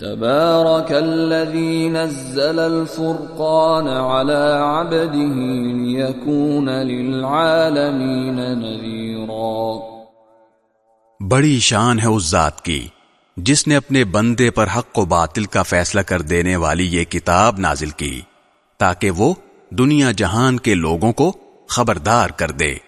تبارك الذي نزل الفرقان على عبده ليكون للعالمين نذيرا. بڑی شان ہے اس ذات کی، جس نے اپنے بندے پر حق و باطل کا فیصلہ کر دینے والی یہ کتاب نازل کی، تاکہ وہ دنیا جہان کے لوگوں کو خبردار کر دے۔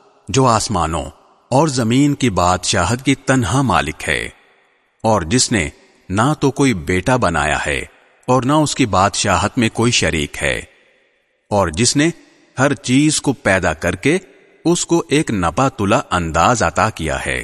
جو آسمانوں اور زمین کی بادشاہت کی تنہا مالک ہے، اور جس نے نہ تو کوئی بیٹا بنایا ہے اور نہ اس کی بادشاہت میں کوئی شریک ہے، اور جس نے ہر چیز کو پیدا کر کے اس کو ایک نپا تلا انداز عطا کیا ہے۔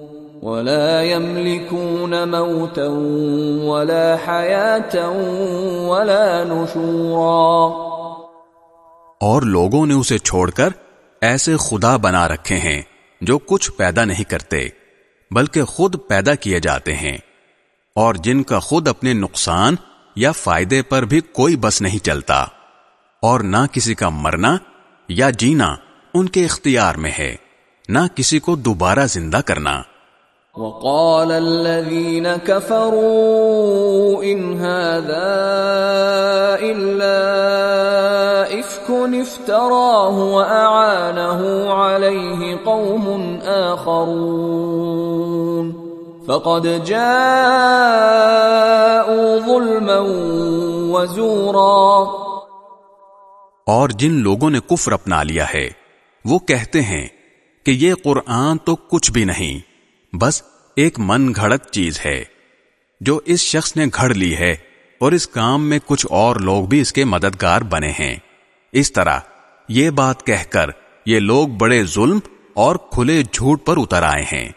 ولا يملكون موتا ولا حياة ولا نشورا۔ اور لوگوں نے اسے چھوڑ کر ایسے خدا بنا رکھے ہیں جو کچھ پیدا نہیں کرتے، بلکہ خود پیدا کیے جاتے ہیں۔ اور جن کا خود اپنے نقصان یا فائدے پر بھی کوئی بس نہیں چلتا۔ اور نہ کسی کا مرنا یا جینا ان کے اختیار میں ہے، نہ کسی کو دوبارہ زندہ کرنا۔ وقال الذين كفروا إن هذا إلا إفك افتراه وأعانه عليه قوم آخرون. فقد جاءوا ظلما وزورا. اور جن لوگوں نے کفر اپنا لیا ہے، وہ کہتے ہیں کہ یہ قرآن تو کچھ بھی نہیں بس ایک من گھڑت چیز ہے جو اس شخص نے گھڑ لی ہے اور اس کام میں کچھ اور لوگ بھی اس کے مددگار بنے ہیں۔ اس طرح یہ بات کہہ کر یہ لوگ بڑے ظلم اور کھلے جھوٹ پر اتر آئے ہیں۔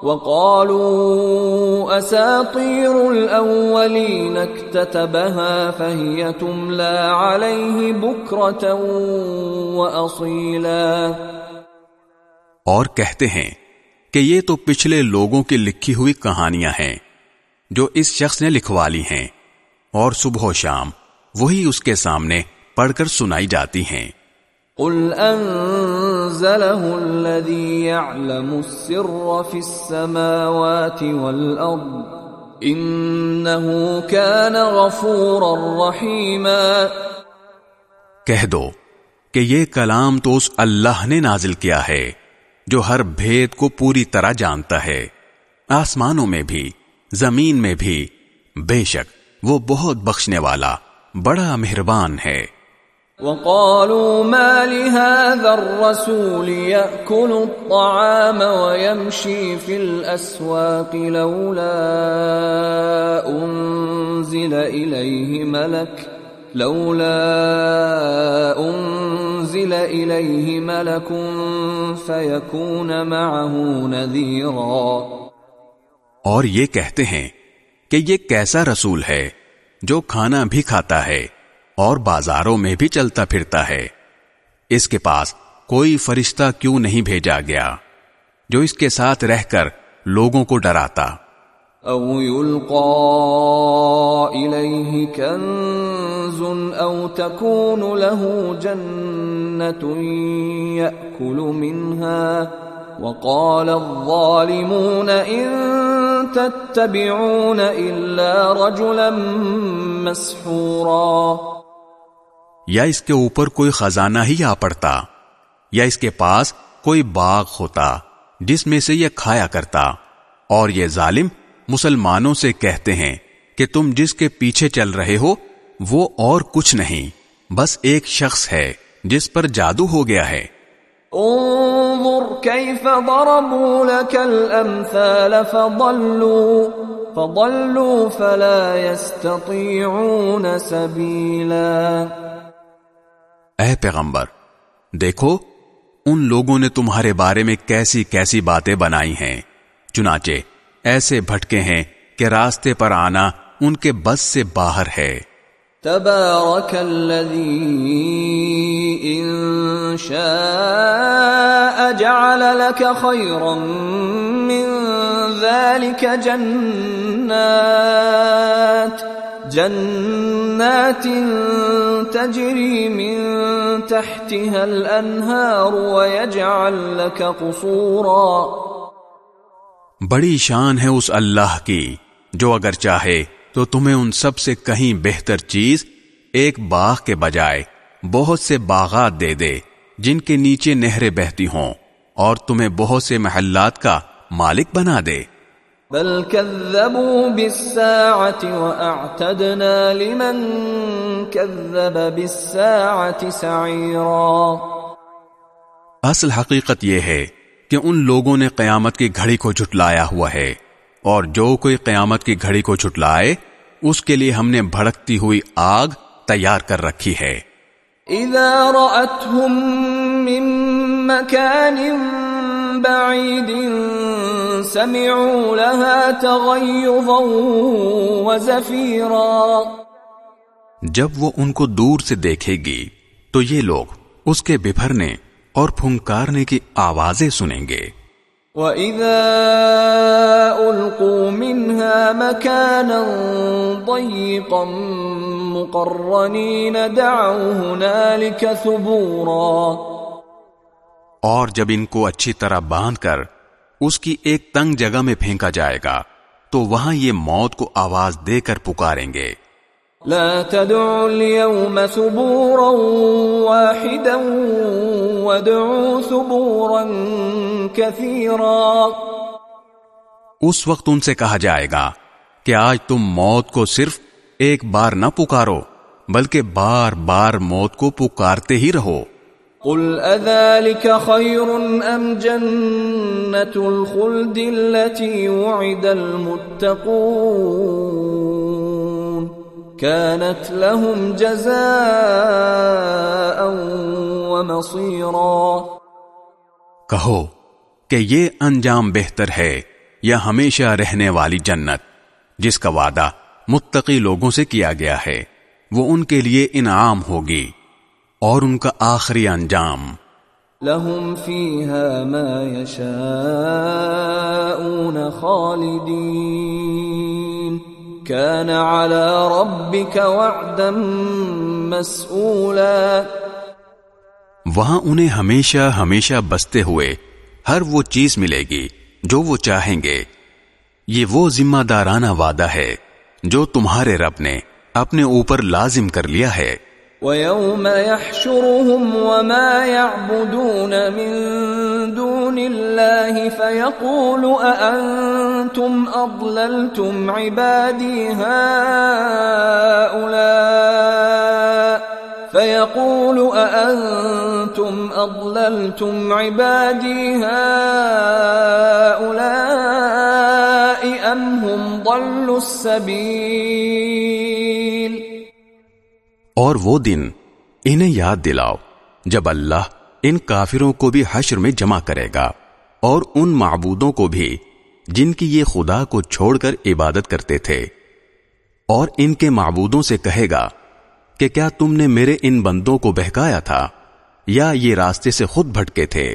وقالوا اساطير الاولين اكتتبها فهي تملى عليه بكره واصيلا اور کہتے ہیں کہ یہ تو پچھلے لوگوں کی لکھی ہوئی کہانیاں ہیں جو اس شخص نے لکھوا لی ہیں اور صبح و شام وہی اس کے سامنے پڑھ کر سنائی جاتی ہیں۔ قل انزله الذي يعلم السر في السماوات والارض انه كان غفورا رحيما۔ کہہ دو کہ یہ کلام تو اس اللہ نے نازل کیا ہے۔ جو ہر بھید کو پوری طرح جانتا ہے۔ آسمانوں میں بھی، زمین میں بھی، بے شک وہ بہت بخشنے والا، بڑا مہربان ہے۔ وقالوا ما لهذا الرسول يأكل الطعام ويمشي في الأسواق لولا أنزل إليه ملك لولا انزل الیہ ملک فیکون معه نذیرا اور یہ کہتے ہیں کہ یہ کیسا رسول ہے جو کھانا بھی کھاتا ہے اور بازاروں میں بھی چلتا پھرتا ہے۔ اس کے پاس کوئی فرشتہ کیوں نہیں بھیجا گیا جو اس کے ساتھ رہ کر لوگوں کو ڈراتا؟ او يلقى الیہ کنز او تکون له جنت یأکل منها وقال الظالمون ان تتبعون الا رجلا مسحورا یا اس کے اوپر کوئی خزانہ ہی آ پڑتا یا اس کے پاس کوئی باغ ہوتا جس میں سے یہ کھایا کرتا اور یہ ظالم مسلمانوں سے کہتے ہیں کہ تم جس کے پیچھے چل رہے ہو وہ اور کچھ نہیں بس ایک شخص ہے جس پر جادو ہو گیا ہے۔ انظر كيف ضربوا لك الامثال فضلوا فضلوا فلا يستطيعون سبيلا اے پیغمبر دیکھو ان لوگوں نے تمہارے بارے میں کیسی کیسی باتیں بنائی ہیں چنانچہ ایسے بھٹکے ہیں کہ راستے پر آنا ان کے بس سے باہر ہے۔ تبارك الذي ان شاء جعل لك خيرا من ذلك جنات جنات تجري من تحتها الانهار ويجعل لك قصورا۔ بڑی شان ہے اس اللہ کی جو اگر چاہے تو تمہیں ان سب سے کہیں بہتر چیز ایک باغ کے بجائے بہت سے باغات دے دے جن کے نیچے نہریں بہتی ہوں اور تمہیں بہت سے محلات کا مالک بنا دے۔ بل كذبوا بالساعة وأعتدنا لمن كذب بالساعة سعيرا۔ اصل حقیقت یہ ہے کہ ان لوگوں نے قیامت کی گھڑی کو جھٹلایا ہوا ہے اور جو کوئی قیامت کی گھڑی کو چھٹلائے اس کے لیے ہم نے بھڑکتی ہوئی آگ تیار کر رکھی ہے۔ اذا رأتهم من مكان بعيد سمعوا لها تغيظا وزفيرا۔ جب وہ ان کو دور سے دیکھے گی تو یہ لوگ اس کے بفرنے اور پھنکارنے کی آوازیں سنیں گے۔ وَإِذَا أُلْقُوا مِنْهَا مَكَانًا ضَيِّقًا مُقَرَّنِينَ دَعَوْا هُنَالِكَ ثُبُورًا۔ اور جب ان کو اچھی طرح باندھ کر اس کی ایک تنگ جگہ میں پھینکا جائے گا تو وہاں یہ موت کو آواز دے کر پکاریں گے۔ لا تدعوا اليوم ثبورا واحدا وادعوا ثبورا كثيرا. اس وقت ان سے کہا جائے گا کہ آج تم موت کو صرف ایک بار نہ پکارو بلکہ بار بار موت کو پکارتے ہی رہو۔ قل اذلك خير ام جنة الخلد التي وعد المتقون؟ كانت لهم جزاء ومصيرا۔ کہو کہ یہ انجام بہتر ہے یا ہمیشہ رہنے والی جنت جس کا وعدہ متقی لوگوں سے کیا گیا ہے وہ ان کے لیے انعام ہوگی اور ان کا آخری انجام۔ لهم فيها ما يشاءون خالدين كان على ربك وعدا مسئولا وہاں انہیں ہمیشہ ہمیشہ بستے ہوئے ہر وہ چیز ملے گی جو وہ چاہیں گے۔ یہ وہ ذمہ دارانہ وعدہ ہے جو تمہارے رب نے اپنے اوپر لازم کر لیا ہے۔ وَيَوْمَ يَحْشُرُهُمْ وَمَا يَعْبُدُونَ مِن دُونِ اللَّهِ فَيَقُولُ أَأَنْتُمْ أَضْلَلْتُمْ عِبَادِي هَؤُلَاءِ فَيَقُولُ أَأَنْتُمْ أَضْلَلْتُمْ عِبَادِي هَؤُلَاءِ أَمْ هُمْ ضَلُّوا السَّبِيلِ اور وہ دن انہیں یاد دلاؤ جب اللہ ان کافروں کو بھی حشر میں جمع کرے گا اور ان معبودوں کو بھی جن کی یہ خدا کو چھوڑ کر عبادت کرتے تھے۔ اور ان کے معبودوں سے کہے گا کہ کیا تم نے میرے ان بندوں کو بہکایا تھا یا یہ راستے سے خود بھٹکے تھے؟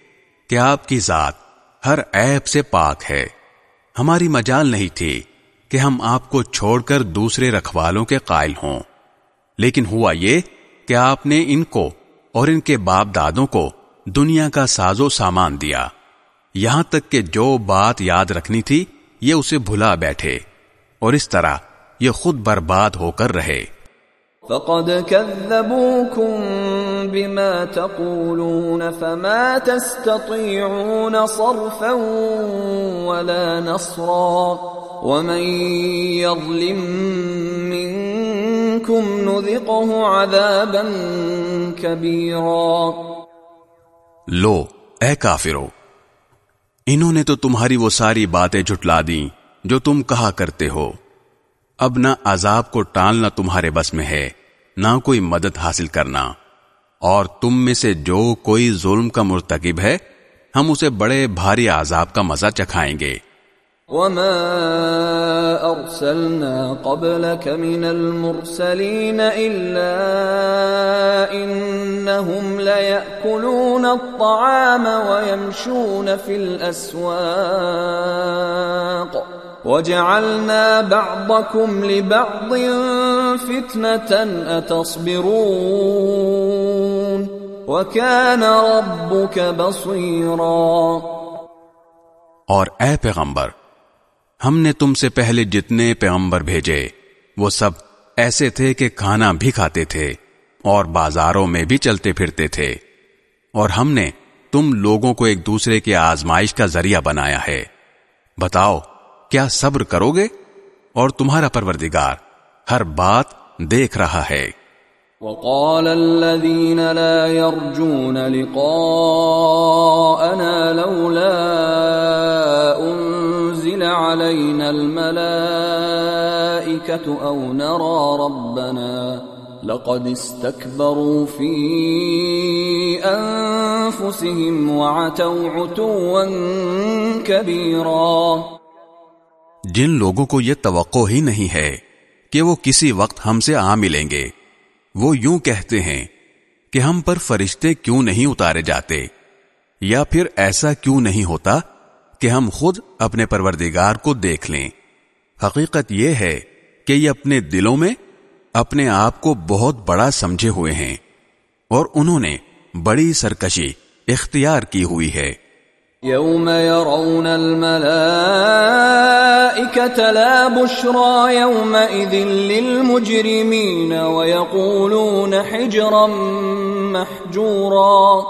کہ آپ کی ذات ہر عیب سے پاک ہے۔ ہماری مجال نہیں تھی کہ ہم آپ کو چھوڑ کر دوسرے رکھوالوں کے قائل ہوں۔ لیکن ہوا یہ کہ آپ نے ان کو اور ان کے باپ دادوں کو دنیا کا ساز و سامان دیا۔ یہاں تک کہ جو بات یاد رکھنی تھی، یہ اسے بھلا بیٹھے اور اس طرح یہ خود برباد ہو کر رہے۔ فقد كذبوكم بما تقولون فما تستطيعون صرفا ولا نصرا ومن يظلم منكم نذقه عذابا كبيرا لو، اے کافرو، انہوں نے تو تمہاری وہ ساری باتیں جھٹلا دی جو تم کہا کرتے ہو۔ اب نہ عذاب کو ٹالنا تمہارے بس میں ہے۔ نہ کوئی مدد حاصل کرنا۔ اور تم میں سے جو کوئی ظلم کا مرتکب ہے، ہم اسے بڑے بھاری عذاب کا مزہ چکھائیں گے۔ وما ارسلنا قبلك من المرسلين الا انهم ليأكلون الطعام ويمشون في الاسواق وجعلنا بعضكم لبعض فتنة اتصبرون وكان ربك بصيرا. اور اے پیغمبر، ہم نے تم سے پہلے جتنے پیغمبر بھیجے، وہ سب ایسے تھے کہ کھانا بھی کھاتے تھے اور بازاروں میں بھی چلتے پھرتے تھے۔ اور ہم نے تم لوگوں کو ایک دوسرے کے آزمائش کا ذریعہ بنایا ہے۔ بتاؤ کیا صبر کرو گے؟ اور تمہارا پروردگار ہر بات دیکھ رہا ہے۔ وقال الذين لا يرجون لقاءنا لولا أنزل علينا الملائكة أو نرى ربنا لقد استكبروا في أنفسهم وعتوا عتوا كبيرا جن لوگوں کو یہ توقع ہی نہیں ہے کہ وہ کسی وقت ہم سے آ ملیں گے، وہ یوں کہتے ہیں کہ ہم پر فرشتے کیوں نہیں اتارے جاتے؟ یا پھر ایسا کیوں نہیں ہوتا کہ ہم خود اپنے پروردگار کو دیکھ لیں؟ حقیقت یہ ہے کہ یہ اپنے دلوں میں اپنے آپ کو بہت بڑا سمجھے ہوئے ہیں اور انہوں نے بڑی سرکشی اختیار کی ہوئی ہے۔ يوم يرون الملائكة لا بشرى يومئذ للمجرمين ويقولون حجرا محجورا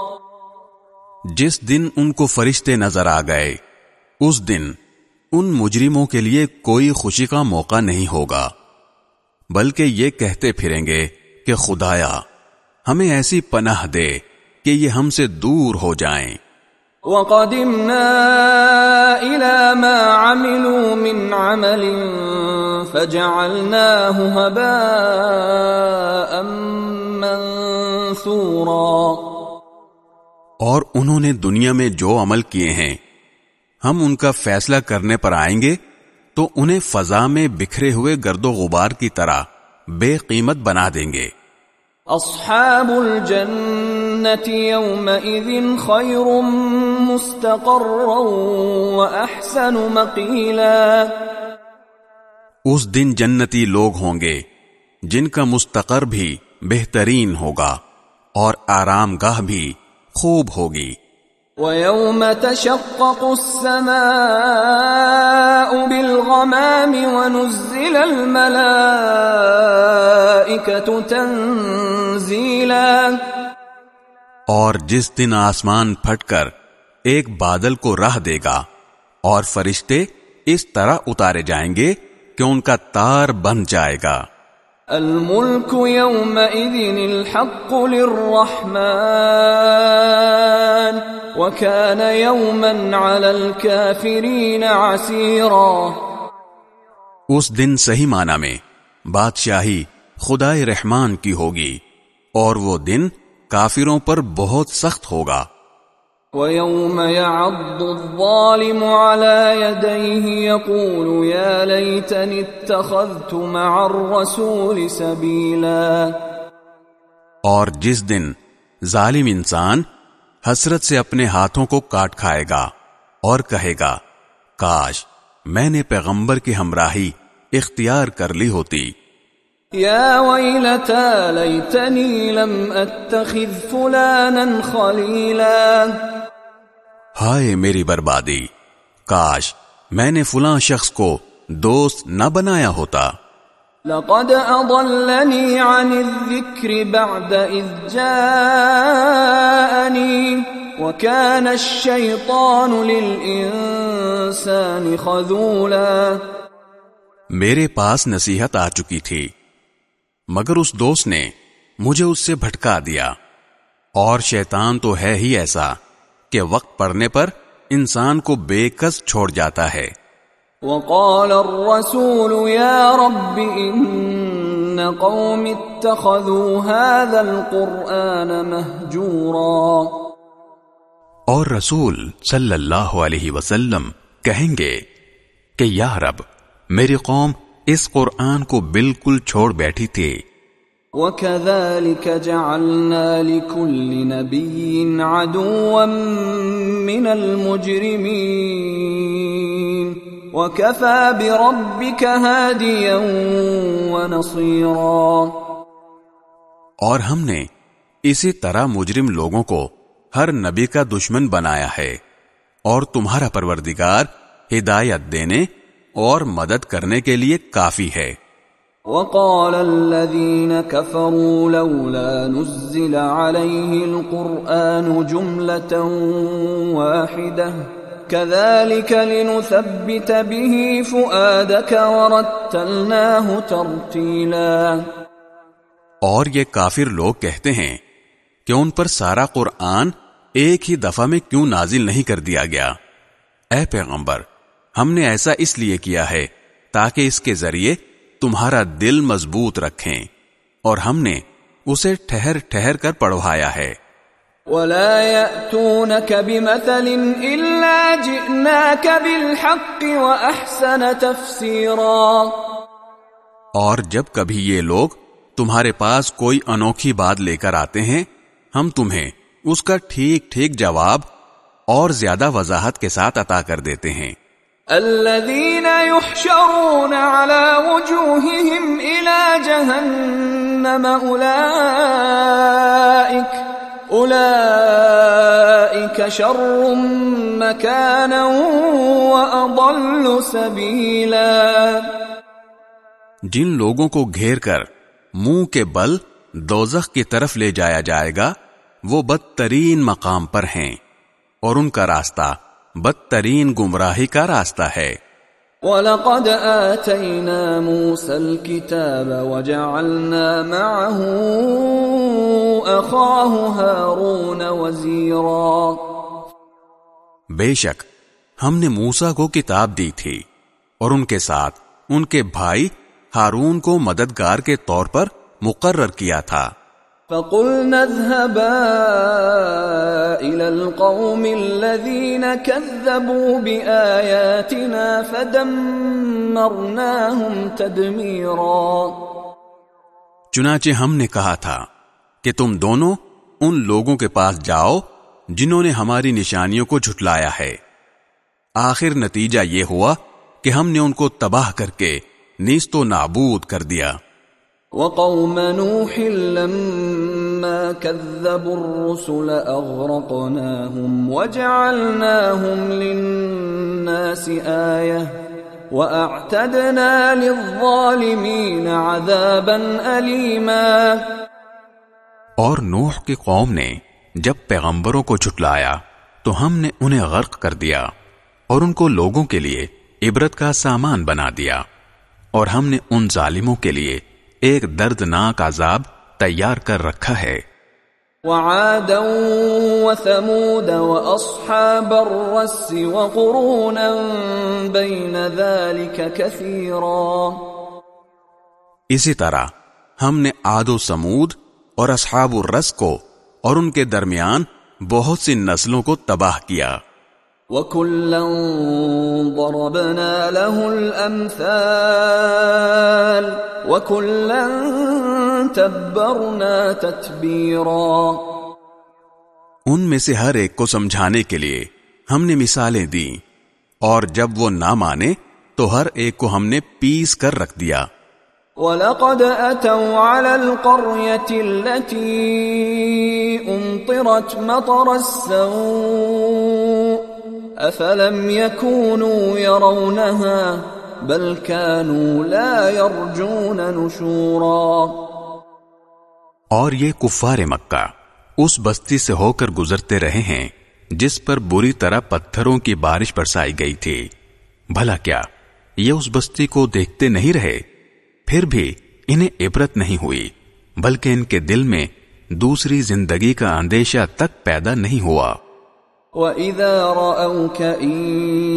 جس دن ان کو فرشتے نظر آ گئے، اس دن ان مجرموں کے لیے کوئی خوشی کا موقع نہیں ہوگا، بلکہ یہ کہتے پھریں گے کہ خدایا، ہمیں ایسی پناہ دے کہ یہ ہم سے دور ہو جائیں۔ وقدمنا الى ما عملوا من عمل فجعلناه هباء منثورا اور انہوں نے دنیا میں جو عمل کیے ہیں، ہم ان کا فیصلہ کرنے پر آئیں گے، تو انہیں فضا میں بکھرے ہوئے گرد و غبار کی طرح بے قیمت بنا دیں گے۔ اصحاب الجنة يومئذ خير مستقرا واحسن مقيلا. اس دن جنتی لوگ ہوں گے جن کا مستقر بھی بہترین ہوگا اور آرام گاہ بھی خوب ہوگی۔ وَيَوْمَ تَشَقَّقُ السَّمَاءُ بِالْغَمَامِ وَنُزِّلَ الْمَلَائِكَةُ تَنزِيلًا اور جس دن آسمان پھٹ کر ایک بادل کو راہ دے گا اور فرشتے اس طرح اتارے جائیں گے کہ ان کا تار بن جائے گا۔ الملك يومئذ الحق للرحمن، وكان يوما على الكافرين عسيرا. اس دن صحیح معنی میں بادشاہی خدائے رحمان کی ہوگی اور وہ دن کافروں پر بہت سخت ہوگا۔ ويوم يعض الظالم على يديه يقول يا ليتني اتخذت مع الرسول سبيلا اور جس دن ظالم انسان حسرت سے اپنے ہاتھوں کو کاٹ کھائے گا اور کہے گا، کاش میں نے پیغمبر کی ہمراہی اختیار کر لی ہوتی۔ يا ويلتى ليتني لم اتخذ فلانا خليلا. ہائے میری بربادی کاش میں نے فلاں شخص کو دوست نہ بنایا ہوتا۔ لقد اضلني عن الذكر بعد اذ جاءني وكان الشيطان للانسان خذولا. میرے پاس نصیحت آ چکی تھی۔ مگر اس دوست نے مجھے اس سے بھٹکا دیا۔ اور شیطان تو ہے ہی ایسا کہ وقت پڑنے پر انسان کو بے کس چھوڑ جاتا ہے۔ وقال الرسول يا رب ان قوم اتخذوا هذا القرآن مهجورا۔ اور رسول صلی اللہ علیہ وسلم کہیں گے کہ یا رب میری قوم اس قرآن کو بالکل چھوڑ بیٹھی تھی۔ وكذلك جعلنا لكل نبي عدوا من المجرمين۔ وكفى بربك هاديا ونصيرا۔ اور ہم نے اسی طرح مجرم لوگوں کو ہر نبی کا دشمن بنایا ہے اور تمہارا پروردگار ہدایت دینے اور مدد کرنے کے لیے کافی ہے۔ وقال الذين كفروا لولا نزل عليه القرآن جملة واحدة كذلك لنثبت به فؤادك ورتلناه ترتيلا۔ اور یہ کافر لوگ کہتے ہیں کہ ان پر سارا قرآن ایک ہی دفعہ میں کیوں نازل نہیں کر دیا گیا؟ اے پیغمبر ہم نے ایسا اس لیے کیا ہے تاکہ اس کے ذریعے تمہارا دل مضبوط رکھیں۔ اور ہم نے اسے ٹھہر ٹھہر کر پڑھوایا ہے۔ ولا يأتونك بمثل إلا جئناك بالحق وأحسن تفسيرا۔ اور جب کبھی یہ لوگ تمہارے پاس کوئی انوکھی بات لے کر آتے ہیں ہم تمہیں اس کا ٹھیک ٹھیک جواب اور زیادہ وضاحت کے ساتھ عطا کر دیتے ہیں۔ الذين يحشرون على وجوههم إلى جهنم أولئك أولئك شر مكانا وأضل سبيلا. جن لوگوں کو گھیر کر منہ کے بل دوزخ کی طرف لے جایا جائے گا، وہ بدترین مقام پر ہیں اور ان کا راستہ بدترین گمراہی کا راستہ ہے۔ وَلَقَدْ آتَيْنَا مُوسَى الْكِتَابَ وَجَعَلْنَا مَعَهُ أَخَاهُ هَارُونَ وَزِيرًا۔ بے شک ہم نے موسا کو کتاب دی تھی اور ان کے ساتھ ان کے بھائی ہارون کو مددگار کے طور پر مقرر کیا تھا۔ فقلنا اذهبا إلى القوم الذين كذبوا بآياتنا فدمرناهم تدميرا. چنانچہ ہم نے کہا تھا کہ تم دونوں ان لوگوں کے پاس جاؤ جنہوں نے ہماری نشانیوں کو جھٹلایا ہے۔ آخر نتیجہ یہ ہوا کہ ہم نے ان کو تباہ کر کے نیست و نابود کر دیا۔ وقوم نوح لما كذبوا الرسل أغرقناهم وجعلناهم للناس آية وأعتدنا للظالمين عذابا أليما. اور نوح کی قوم نے جب پیغمبروں کو جھٹلایا تو ہم نے انہیں غرق کر دیا اور ان کو لوگوں کے لیے عبرت کا سامان بنا دیا اور ہم نے ان ظالموں کے لیے ایک دردناک عذاب تیار کر رکھا ہے۔ وعادا وثمود واصحاب الرس وقرونا بين ذلك كثيرا اسی طرح ہم نے آد و سمود اور اصحاب الرس کو اور ان کے درمیان بہت سی نسلوں کو تباہ کیا۔ وَكُلًّا ضَرَبْنَا لَهُ الْأَمْثَالِ وَكُلًّا تَبَّرْنَا تَتْبِيرًا ان میں سے ہر ایک کو سمجھانے کے لیے ہم نے مثالیں دی اور جب وہ نہ مانے تو ہر ایک کو ہم نے پیس کر رکھ دیا۔ وَلَقَدْ أَتَوْا عَلَى الْقَرْيَةِ الَّتِي أُمْطِرَتْ مَطَرَ السَّوْءِ أَفَلَمْ يَكُونُوا يَرَوْنَهَا بَلْ كَانُوا لَا يَرْجُونَ نُشُورًا اور یہ کفار مکہ اس بستی سے ہو کر گزرتے رہے ہیں جس پر بری طرح پتھروں کی بارش برسائی گئی تھی۔ بھلا کیا یہ اس بستی کو دیکھتے نہیں رہے؟ پھر بھی انہیں عبرت نہیں ہوئی، بلکہ ان کے دل میں دوسری زندگی کا اندیشہ تک پیدا نہیں ہوا۔ وَإِذَا رَأَوْكَ إِن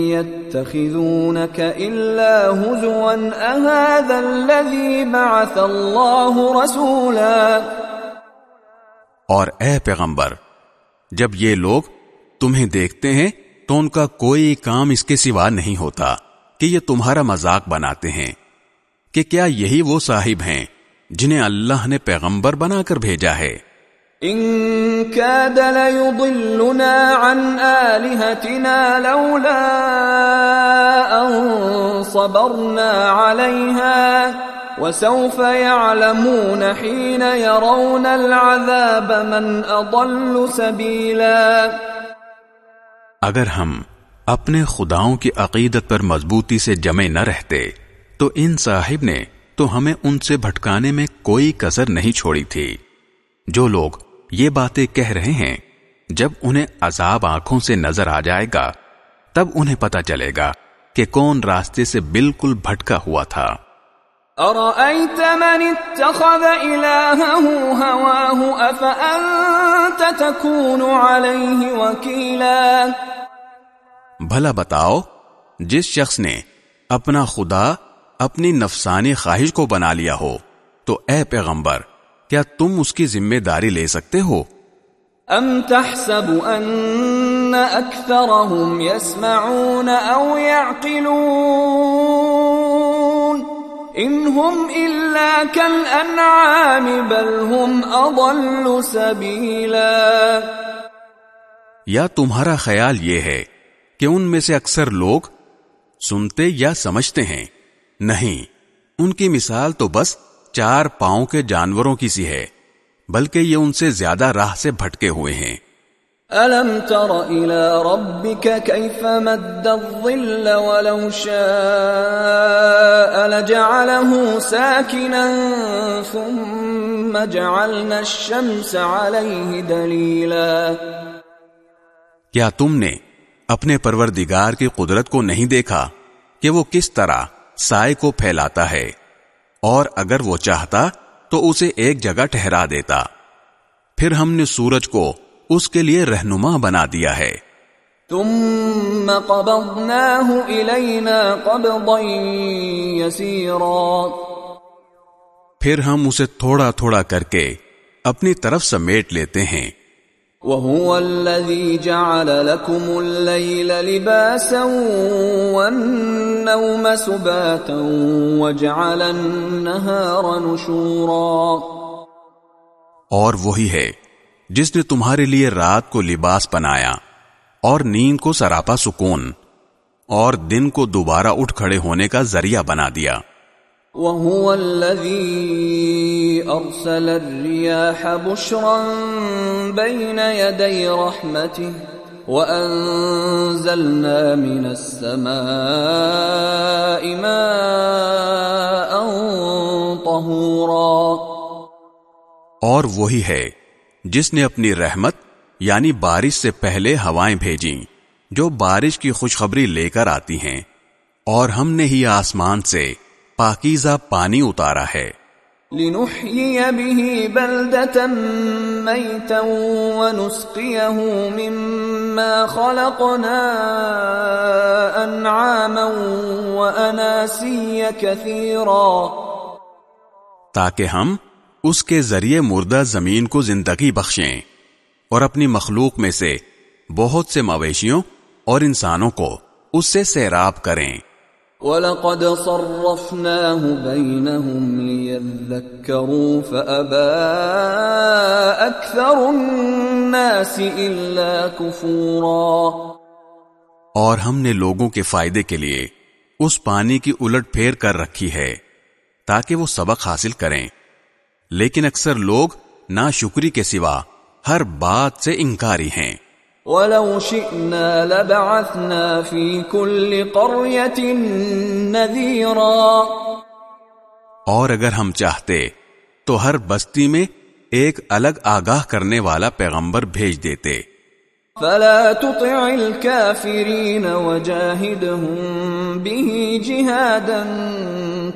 يَتَّخِذُونَكَ إِلَّا هُزُوًا أَهَذَا الَّذِي بَعَثَ اللَّهُ رَسُولًا اور اے پیغمبر، جب یہ لوگ تمہیں دیکھتے ہیں تو ان کا کوئی کام اس کے سوا نہیں ہوتا کہ یہ تمہارا مذاق بناتے ہیں، کہ کیا یہی وہ صاحب ہیں جنہیں اللہ نے پیغمبر بنا کر بھیجا ہے۔ ان كاد ليضلنا عن آلهتنا لولا ان صبرنا عليها وسوف يعلمون حين يرون العذاب من اضل سبيلا اگر ہم اپنے خداؤں کی عقیدت پر مضبوطی سے جمے نہ رہتے، تو ان صاحب نے تو ہمیں ان سے بھٹکانے میں کوئی کسر نہیں چھوڑی تھی۔ جو لوگ یہ باتیں کہہ رہے ہیں جب انہیں عذاب آنکھوں سے نظر آ جائے گا تب انہیں پتا چلے گا کہ کون راستے سے بالکل بھٹکا ہوا تھا۔ من اتخذ تكون بھلا بتاؤ جس شخص نے اپنا خدا اپنی نفسانی خواہش کو بنا لیا ہو تو اے پیغمبر کیا تم اس کی ذمہ داری لے سکتے ہو؟ ام تحسب ان اکثرهم يسمعون او يعقلون انهم الا كالانعام بل هم اضل سبيلا یا تمہارا خیال یہ ہے کہ ان میں سے اکثر لوگ سنتے یا سمجھتے ہیں؟ نہیں ان کی مثال تو بس چار پاؤں کے جانوروں کی سی ہے بلکہ یہ ان سے زیادہ راہ سے بھٹکے ہوئے ہیں۔ أَلَمْ تَرَ إِلَىٰ رَبِّكَ كَيْفَ مَدَّ الظِّلَّ وَلَوْ شَاءَ لَجَعَلَهُ سَاكِنًا ثُمَّ جَعَلْنَا الشَّمْسَ عَلَيْهِ دَلِيلًا۔ کیا تم نے اپنے پروردگار کی قدرت کو نہیں دیکھا کہ وہ کس طرح سائے کو پھیلاتا ہے؟ اور اگر وہ چاہتا تو اسے ایک جگہ ٹھہرا دیتا۔ پھر ہم نے سورج کو اس کے لیے رہنما بنا دیا ہے۔ ثم قبضناه قبضا پھر ہم اسے تھوڑا تھوڑا کر کے اپنی طرف سمیٹ لیتے ہیں۔ وهو الذي جعل لكم الليل لباسا والنوم سباتا وجعل النهار نشورا اور وہی ہے، جس نے تمہارے لیے رات کو لباس بنایا اور نیند کو سراپا سکون اور دن کو دوبارہ اٹھ کھڑے ہونے کا ذریعہ بنا دیا۔ وهو الذي أرسل الرياح بشرا بين يدي رحمته وأنزلنا من السماء ماء طهورا اور وہی ہے جس نے اپنی رحمت یعنی بارش سے پہلے ہوائیں بھیجیں جو بارش کی خوشخبری لے کر آتی ہیں اور ہم نے ہی آسمان سے پاکیزہ پانی اتارا ہے۔ لنحيي به بلدة ميتا ونسقيه مما خلقنا أنعاما وأناسيا كثيرا تاکہ ہم اس کے ذریعے مردہ زمین کو زندگی بخشیں اور اپنی مخلوق میں سے بہت سے مویشیوں اور انسانوں کو اس سے سیراب کریں۔ وَلَقَدْ صَرَّفْنَاهُ بَيْنَهُمْ لِيَذَّكَّرُوا فَأَبَا أَكْثَرُ النَّاسِ إِلَّا كُفُورًا اور ہم نے لوگوں کے فائدے کے لیے اس پانی کی الٹ پھیر کر رکھی ہے تاکہ وہ سبق حاصل کریں۔ لیکن اکثر لوگ نا شکری کے سوا ہر بات سے انکاری ہیں۔ وَلَوْ شِئْنَا لَبَعَثْنَا فِي كُلِّ قَرْيَةٍ نَذِيرًا. اور اگر ہم چاہتے تو ہر بستی میں ایک الگ آگاہ کرنے والا پیغمبر بھیج دیتے۔ فَلَا تُطِعِ الْكَافِرِينَ وَجَاهِدْهُمْ بِهِ جِهَادًا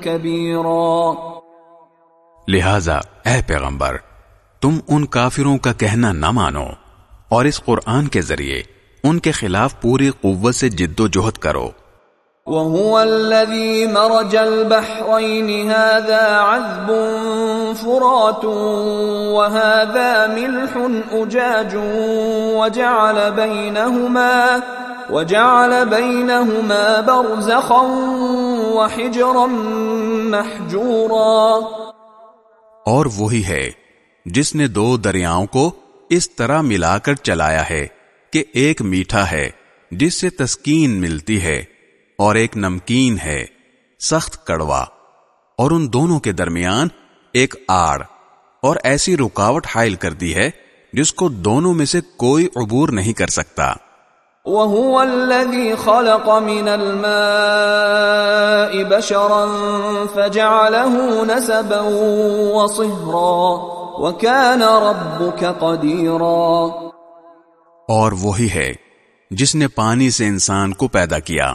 كَبِيرًا لہذا اے پیغمبر تم ان کافروں کا کہنا نہ مانو۔ اور اس قرآن کے ذریعے ان کے خلاف پوری قوت سے جد و جہد کرو۔ وهو الذي مرج البحرين هذا عذب فرات وهذا ملح أجاج وجعل بينهما وجعل بينهما برزخا وحجرا محجورا۔ اور وہی ہے جس نے دو دریاؤں کو اس طرح ملا کر چلایا ہے کہ ایک میٹھا ہے جس سے تسکین ملتی ہے اور ایک نمکین ہے، سخت کڑوا۔ اور ان دونوں کے درمیان ایک آڑ اور ایسی رکاوٹ حائل کر دی ہے جس کو دونوں میں سے کوئی عبور نہیں کر سکتا۔ وهو الذي خلق من الماء بشرا فجعله نسبا وصهرا۔ وَكَانَ رَبُّكَ قَدِيرًا اور وہی ہے جس نے پانی سے انسان کو پیدا کیا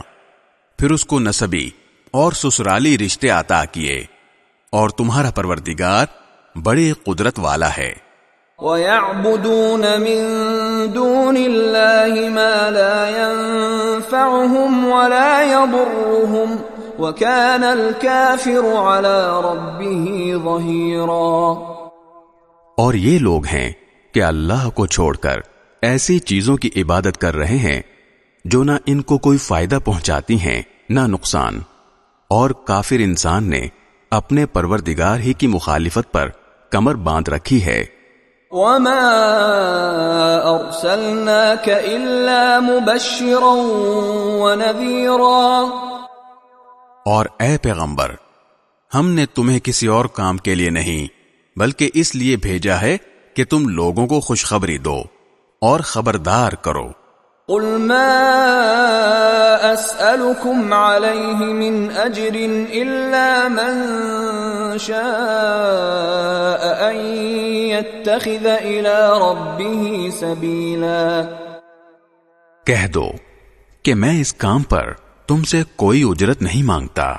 پھر اس کو نسبی اور سسرالی رشتے عطا کیے۔ اور تمہارا پروردگار بڑے قدرت والا ہے۔ وَيَعْبُدُونَ مِن دُونِ اللَّهِ مَا لَا يَنفَعُهُمْ وَلَا يَضُرُّهُمْ۔ وَكَانَ الْكَافِرُ عَلَى رَبِّهِ ظَهِيرًا۔ اور یہ لوگ ہیں کہ اللہ کو چھوڑ کر ایسی چیزوں کی عبادت کر رہے ہیں جو نہ ان کو کوئی فائدہ پہنچاتی ہیں نہ نقصان۔ اور کافر انسان نے اپنے پروردگار ہی کی مخالفت پر کمر باندھ رکھی ہے۔ وما الا مبشرا اور اے پیغمبر ہم نے تمہیں کسی اور کام کے لیے نہیں بلکہ اس لیے بھیجا ہے کہ تم لوگوں کو خوشخبری دو اور خبردار کرو۔ قل ما اسألكم عليه من اجر الا من شاء ان يتخذ الى ربه سبيلا۔ کہہ دو کہ میں اس کام پر تم سے کوئی اجرت نہیں مانگتا۔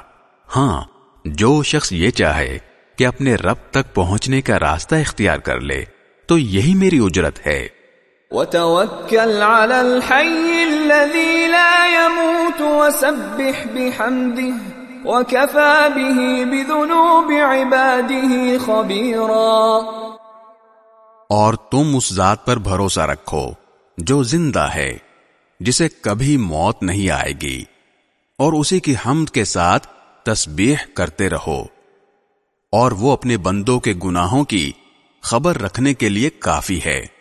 ہاں جو شخص یہ چاہے کہ اپنے رب تک پہنچنے کا راستہ اختیار کر لے تو یہی میری اجرت ہے۔ وَتَوَكَّلْ عَلَى الْحَيِّ الَّذِي لَا يَمُوتُ وَسَبِّحْ بِحَمْدِهِ وَكَفَى بِهِ بِذُنُوبِ عِبَادِهِ خَبِيرًا اور تم اس ذات پر بھروسہ رکھو جو زندہ ہے جسے کبھی موت نہیں آئے گی اور اسی کی حمد کے ساتھ تسبیح کرتے رہو۔ اور وہ اپنے بندوں کے گناہوں کی خبر رکھنے کے لیے کافی ہے۔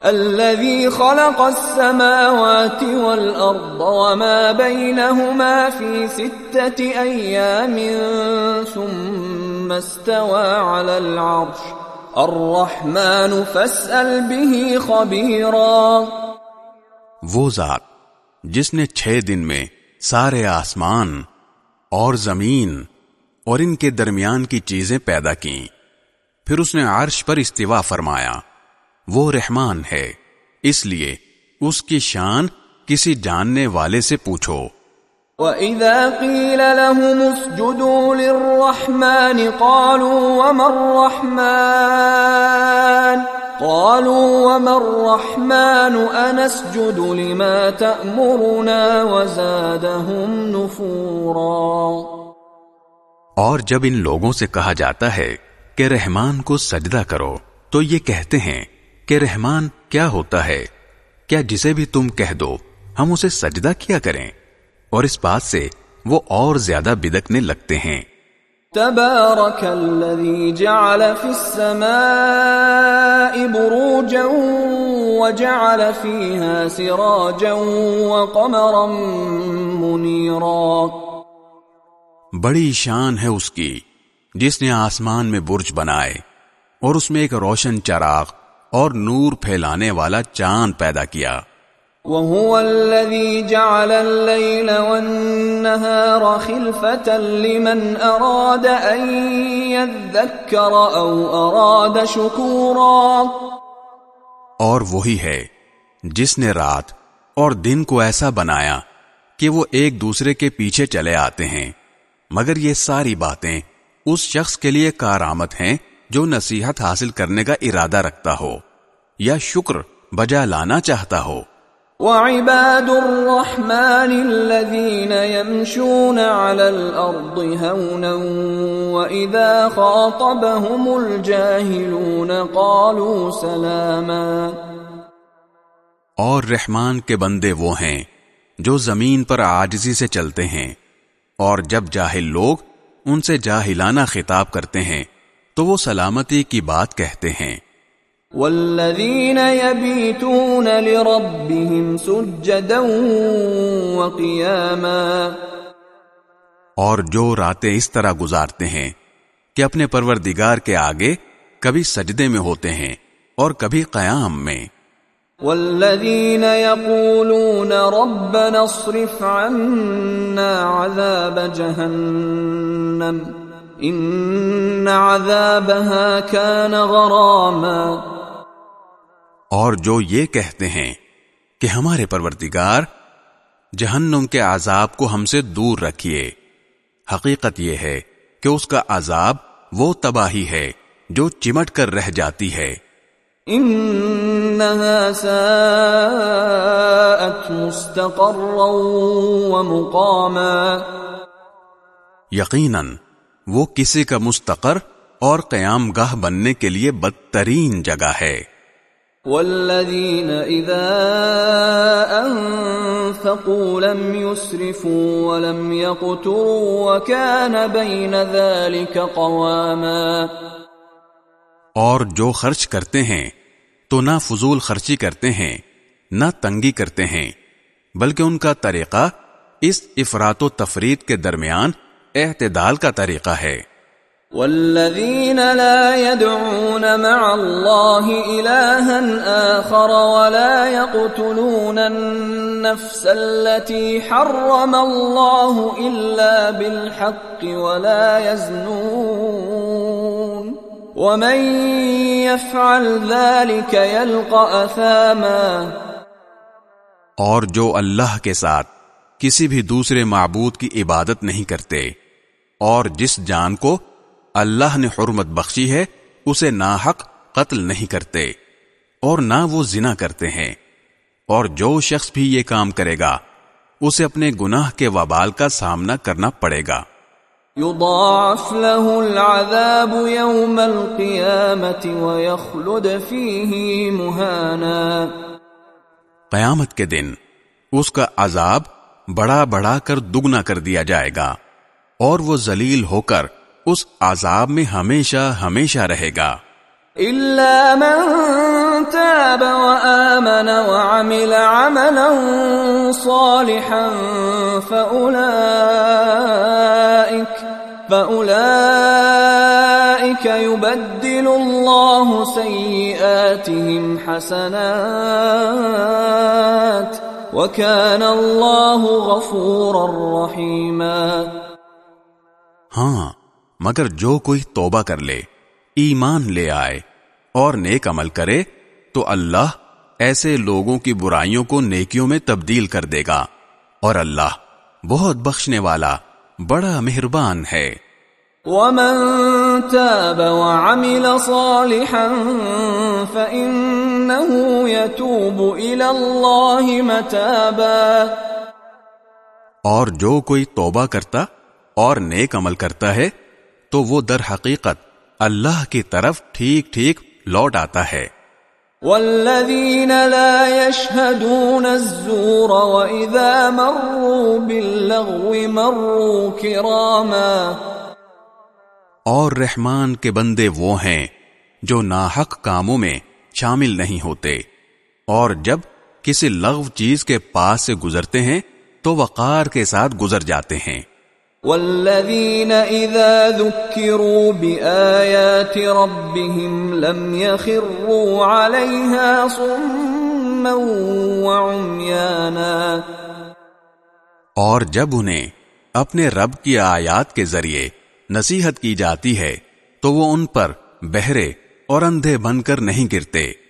الذي خلق السماوات والأرض وما بينهما في ستة أيام ثم استوى على العرش. الرحمن فاسأل به خبيرا. وہ ذات جس نے چھ دن میں سارے آسمان اور زمین اور ان کے درمیان کی چیزیں پیدا کی پھر اس نے عرش پر استوا فرمایا، وہ رحمان ہے، اس لیے اس کی شان کسی جاننے والے سے پوچھو۔ وَإِذَا قِيلَ لَهُمُ اسْجُدُوا لِلرَّحْمَنِ قَالُوا وَمَا الرَّحْمَنِ؟ قَالُوا وَمَا الرَّحْمَنُ؟ أَنَسْجُدُ لِمَا تَأْمُرُنَا وَزَادَهُمْ نُفُورًا۔ اور جب ان لوگوں سے کہا جاتا ہے کہ رحمان کو سجدہ کرو، تو یہ کہتے ہیں کہ رحمان کیا ہوتا ہے؟ کیا جسے بھی تم کہہ دو، ہم اسے سجدہ کیا کریں؟ اور اس بات سے وہ اور زیادہ بدکنے لگتے ہیں۔ تبارك الذي جعل في السماء بروجا وجعل فيها سراجا وقمرا منيرا بڑی شان ہے اس کی جس نے آسمان میں برج بنائے اور اس میں ایک روشن چراغ اور نور پھیلانے والا چاند پیدا کیا۔ وهو الذي جعل الليل والنهار خلفة لمن أراد أن يذكر أو أراد شكورا۔ اور وہی ہے جس نے رات اور دن کو ایسا بنایا کہ وہ ایک دوسرے کے پیچھے چلے آتے ہیں۔ مگر یہ ساری باتیں اس شخص کے لیے کارآمد ہیں جو نصیحت حاصل کرنے کا ارادہ رکھتا ہو یا شکر بجا لانا چاہتا ہو۔ وعباد الرحمن الذين يمشون على الأرض هونا وإذا خاطبهم الجاهلون قالوا سلاما۔ اور رحمان کے بندے وہ ہیں جو زمین پر آجزی سے چلتے ہیں۔ اور جب جاہل لوگ ان سے جاہلانہ خطاب کرتے ہیں تو وہ سلامتی کی بات کہتے ہیں۔ والذین یبیتون لربهم سجدا وقیاما اور جو راتیں اس طرح گزارتے ہیں کہ اپنے پروردگار کے آگے کبھی سجدے میں ہوتے ہیں اور کبھی قیام میں۔ والذین یقولون ربنا اصرف عنا عذاب جہنم، ان عذابها كان غراما۔ اور جو یہ کہتے ہیں کہ ہمارے پروردگار جہنم کے عذاب کو ہم سے دور رکھیے، حقیقت یہ ہے کہ اس کا عذاب وہ تباہی ہے جو چمٹ کر رہ جاتی ہے۔ انها ساءت مستقرا ومقاما. یقیناً وہ کسی کا مستقر اور قیام گاہ بننے کے لیے بدترین جگہ ہے۔ والذین اذا انفقوا لم يسرفوا ولم يقتروا وكان بين ذلك قواما. اور جو خرچ کرتے ہیں، تو نہ فضول خرچی کرتے ہیں، نہ تنگی کرتے ہیں، بلکہ ان کا طریقہ اس افراد و تفرید کے درمیان اعتدال کا طریقہ ہے۔ والذین لا يدعون مع اللہ الہا آخر ولا يقتلون النفس التي حرم اللہ الا بالحق ولا يزنون ومن يفعل ذلك يلقى اثاما اور جو اللہ کے ساتھ کسی بھی دوسرے معبود کی عبادت نہیں کرتے، اور جس جان کو اللہ نے حرمت بخشی ہے، اسے ناحق قتل نہیں کرتے، اور نہ وہ زنا کرتے ہیں۔ اور جو شخص بھی یہ کام کرے گا، اسے اپنے گناہ کے وبال کا سامنا کرنا پڑے گا۔ يضاعف له العذاب يوم القيامة ويخلد فيه مهانا. قیامت کے دن اس کا عذاب بڑا بڑا کر دگنا کر دیا جائے گا اور وہ ذلیل ہو کر اس عذاب میں ہمیشہ ہمیشہ رہے گا۔ إلا من تاب وآمن وعمل عملا صالحا فأولئك فأولئك يبدل الله سيئاتهم حسنات وكان الله غفورا رحيما ہاں مگر جو کوئی توبہ کر لے، ایمان لے آئے اور نیک عمل کرے، تو اللہ ایسے لوگوں کی برائیوں کو نیکیوں میں تبدیل کر دے گا اور اللہ بہت بخشنے والا بڑا مہربان ہے۔ ومن تاب وعمل صالحا فإنه يتوب إلى الله متابا۔ اور جو کوئی توبہ کرتا اور نیک عمل کرتا ہے تو وہ در حقیقت اللہ کی طرف ٹھیک ٹھیک لوٹ آتا ہے۔ والذين لا يشهدون الزور وإذا مروا باللغو مروا كراما اور رحمان کے بندے وہ ہیں جو ناحق کاموں میں شامل نہیں ہوتے۔ اور جب کسی لغو چیز کے پاس سے گزرتے ہیں تو وقار کے ساتھ گزر جاتے ہیں۔ والذین اذا ذکروا بآیات ربهم لم يخروا علیها صما وعمیانا اور جب انہیں اپنے رب کی آیات کے ذریعے نصیحت کی جاتی ہے، تو وہ ان پر بہرے اور اندھے بن کر نہیں گرتے۔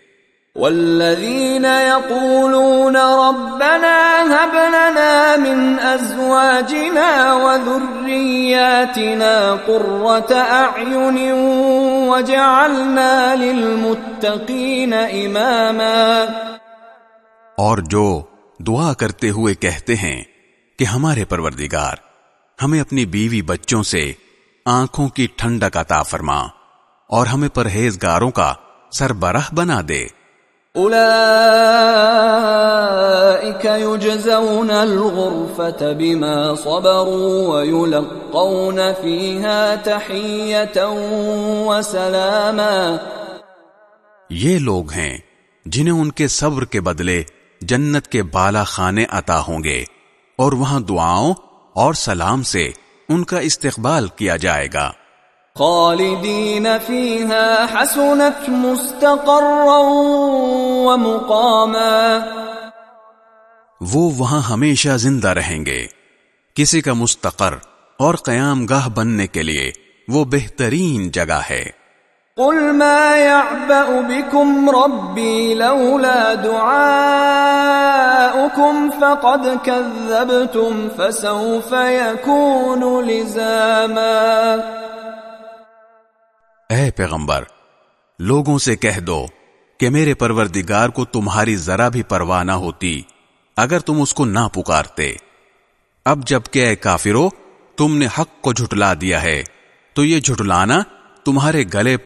والذين يقولون ربنا هب لنا من ازواجنا وذرياتنا قرة اعين وجعلنا للمتقين اماما اور جو دعا کرتے ہوئے کہتے ہیں کہ ہمارے پروردگار، ہمیں اپنی بیوی بچوں سے آنکھوں کی ٹھنڈک عطا فرما اور ہمیں پرہیزگاروں کا سربراہ بنا دے۔ اولئك يجزون الغرفة بما صبروا ويلقون فيها تحية وسلاما. یہ لوگ ہیں جنہیں ان کے صبر کے بدلے جنت کے بالا خانے عطا ہوں گے اور وہاں دعاؤں اور سلام سے ان کا استقبال کیا جائے گا۔ خالدین فیها حسنت مستقرا ومقاما وہ وہاں ہمیشہ زندہ رہیں گے۔ کسی کا مستقر اور قیام گاہ بننے کے لیے وہ بہترین جگہ ہے۔ قل ما يعبأ بكم ربي لولا دعاؤكم فقد كذبتم فسوف يكون لزاما۔ اے پیغمبر، لوگوں سے کہہ دو کہ میرے پروردگار کو تمہاری ذرا بھی پرواہ نہ ہوتی، اگر تم اس کو نہ پکارتے۔ اب جبکہ اے کافرو، تم نے حق کو جھٹلا دیا ہے، تو یہ جھٹلانا تمہارے گلے